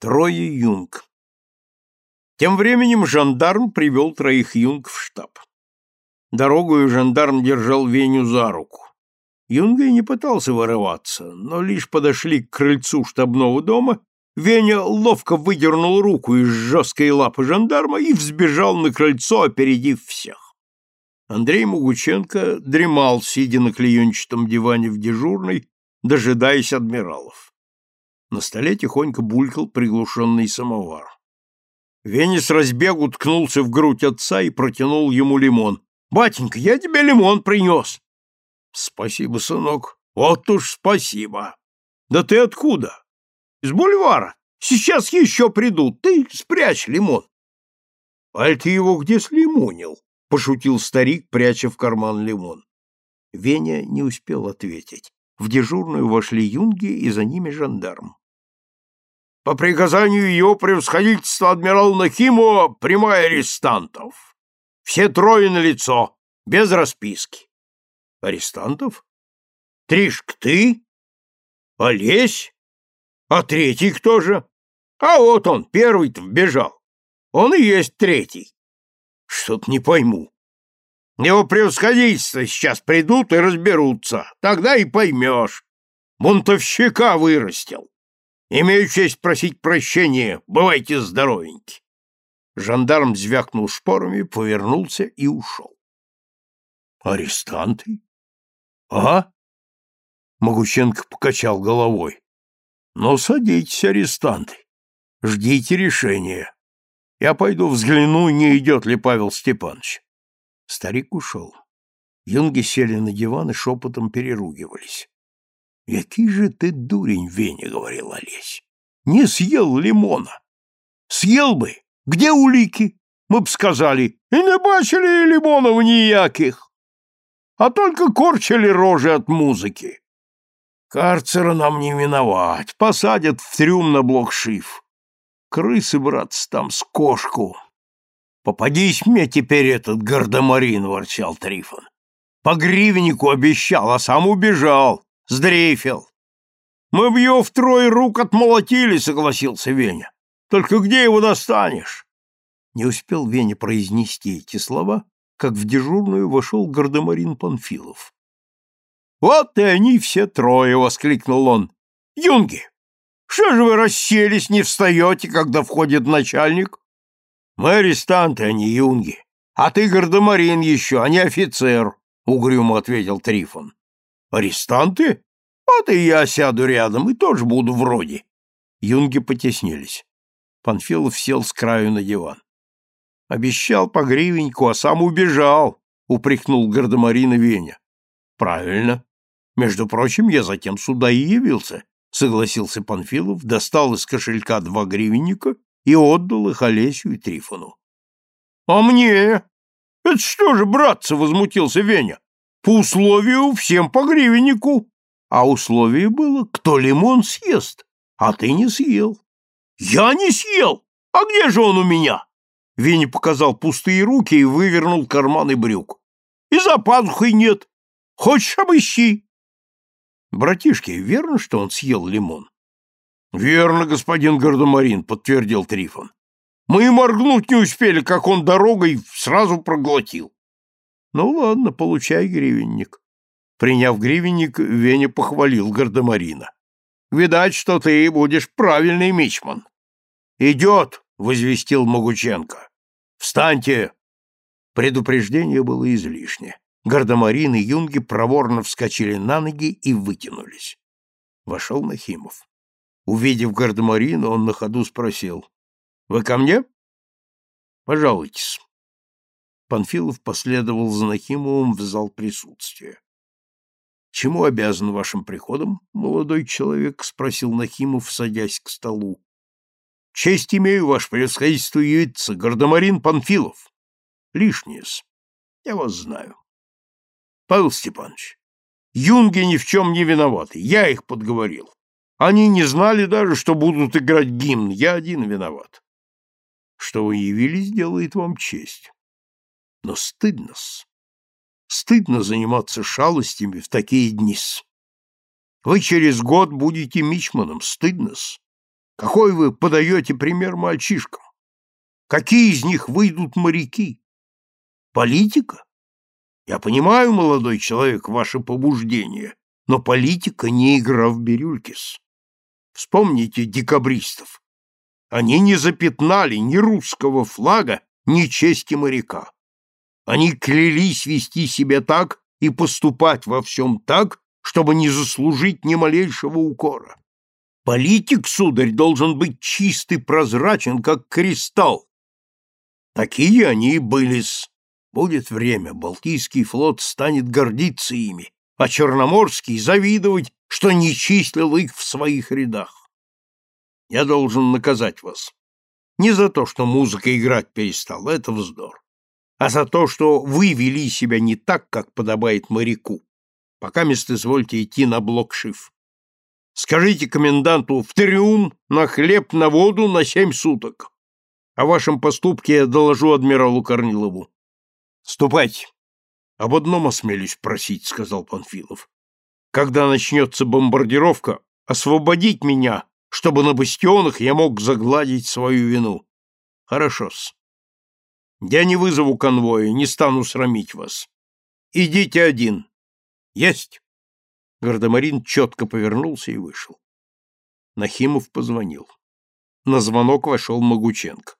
Трое юнг. Тем временем жандарм привел троих юнг в штаб. Дорогою жандарм держал Веню за руку. Юнга и не пытался вырываться, но лишь подошли к крыльцу штабного дома, Веня ловко выдернул руку из жесткой лапы жандарма и взбежал на крыльцо, опередив всех. Андрей Могученко дремал, сидя на клеенчатом диване в дежурной, дожидаясь адмиралов. На столе тихонько булькал приглушенный самовар. Веня разбегу ткнулся в грудь отца и протянул ему лимон. «Батенька, я тебе лимон принес!» Спасибо, сынок. Вот уж спасибо. Да ты откуда? Из бульвара. Сейчас еще придут. Ты спрячь лимон. Аль ты его где слимонил? Пошутил старик, пряча в карман лимон. Веня не успел ответить. В дежурную вошли юнги и за ними жандарм. По приказанию его превосходительства адмирала Нахимова прямая арестантов. Все трое на лицо, без расписки. Арестантов? Тришк, ты? Олесь? А третий кто же? А вот он, первый-то вбежал. Он и есть третий. Что-то не пойму. Его превосходительство сейчас придут и разберутся. Тогда и поймешь. Бунтовщика вырастил. Имею честь просить прощения. Бывайте здоровеньки. Жандарм звякнул шпорами, повернулся и ушел. Арестанты? А? Могученко покачал головой. Ну, садитесь, арестанты. Ждите решения. Я пойду взгляну, не идет ли Павел Степанович. Старик ушел. Юнги сели на диван и шепотом переругивались. — Який же ты дурень, Веня, — говорил Олесь. — Не съел лимона. Съел бы. Где улики? Мы б сказали, и не бачили лимонов ніяких а только корчили рожи от музыки. Карцера нам не миновать, посадят в трюм на блокшиф. Крысы, брат, там с кошку. Попадись мне теперь этот гардемарин, ворчал Трифон. По гривеннику обещал, а сам убежал, сдрейфил. Мы б его втрое рук отмолотили, согласился Веня. Только где его достанешь? Не успел Веня произнести эти слова, как в дежурную вошел гардемарин Панфилов. «Вот и они все трое!» — воскликнул он. «Юнги, что же вы расселись, не встаете, когда входит начальник?» «Мы арестанты, а не юнги. А ты гардемарин еще, а не офицер», — угрюмо ответил Трифон. «Арестанты? Вот и я сяду рядом и тоже буду вроде». Юнги потеснились. Панфилов сел с краю на диван. Обещал по гривеньку, а сам убежал, упрекнул гардемарина Веня. Правильно. Между прочим, я затем сюда и явился, согласился Панфилов, достал из кошелька два гривенника и отдал их Олесю и Трифону. А мне? Это что же, братцы, возмутился Веня. По условию всем по гривеннику. А условие было, кто лимон съест, а ты не съел. Я не съел. А где же он у меня? Винни показал пустые руки и вывернул карманы брюк. «И за пазухой нет. Хочешь, обыщи?» «Братишки, верно, что он съел лимон?» «Верно, господин Гардемарин», — подтвердил Трифон. «Мы и моргнуть не успели, как он дорогой сразу проглотил». «Ну ладно, получай гривенник». Приняв гривенник, Веня похвалил Гардемарина. «Видать, что ты будешь правильный мичман». «Идет», — возвестил Могученко. «Встаньте!» Предупреждение было излишне. Гардемарин и юнги проворно вскочили на ноги и вытянулись. Вошел Нахимов. Увидев Гардемарина, он на ходу спросил. «Вы ко мне?» «Пожалуйтесь». Панфилов последовал за Нахимовым в зал присутствия. «Чему обязан вашим приходом, молодой человек?» — спросил Нахимов, садясь к столу. Честь имею, ваше превосходительство, явиться, гардемарин Панфилов. Лишнее-с. Я вас знаю. Павел Степанович, юнги ни в чем не виноваты. Я их подговорил. Они не знали даже, что будут играть гимн. Я один виноват. Что вы явились, делает вам честь. Но стыдно-с. Стыдно заниматься шалостями в такие дни -с. Вы через год будете мичманом, стыдно-с. Какой вы подаете пример мальчишкам? Какие из них выйдут моряки? Политика? Я понимаю, молодой человек, ваше побуждение, но политика не игра в бирюлькис. Вспомните декабристов. Они не запятнали ни русского флага, ни чести моряка. Они клялись вести себя так и поступать во всем так, чтобы не заслужить ни малейшего укора. Политик, сударь, должен быть чистый, прозрачен, как кристалл. Такие они и были-с. Будет время, Балтийский флот станет гордиться ими, а Черноморский завидовать, что не числил их в своих рядах. Я должен наказать вас. Не за то, что музыка играть перестала, это вздор, а за то, что вы вели себя не так, как подобает моряку. Пока мест извольте идти на блок шиф. Скажите коменданту в триум на хлеб, на воду на семь суток. О вашем поступке я доложу адмиралу Корнилову. Ступайте. Об одном осмелюсь просить, сказал Панфилов. Когда начнется бомбардировка, освободить меня, чтобы на бастионах я мог загладить свою вину. Хорошо-с. Я не вызову конвоя, не стану срамить вас. Идите один. Есть. Гардемарин четко повернулся и вышел. Нахимов позвонил. На звонок вошел Могученко.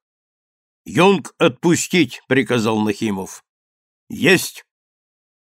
«Юнг отпустить!» — приказал Нахимов. «Есть!»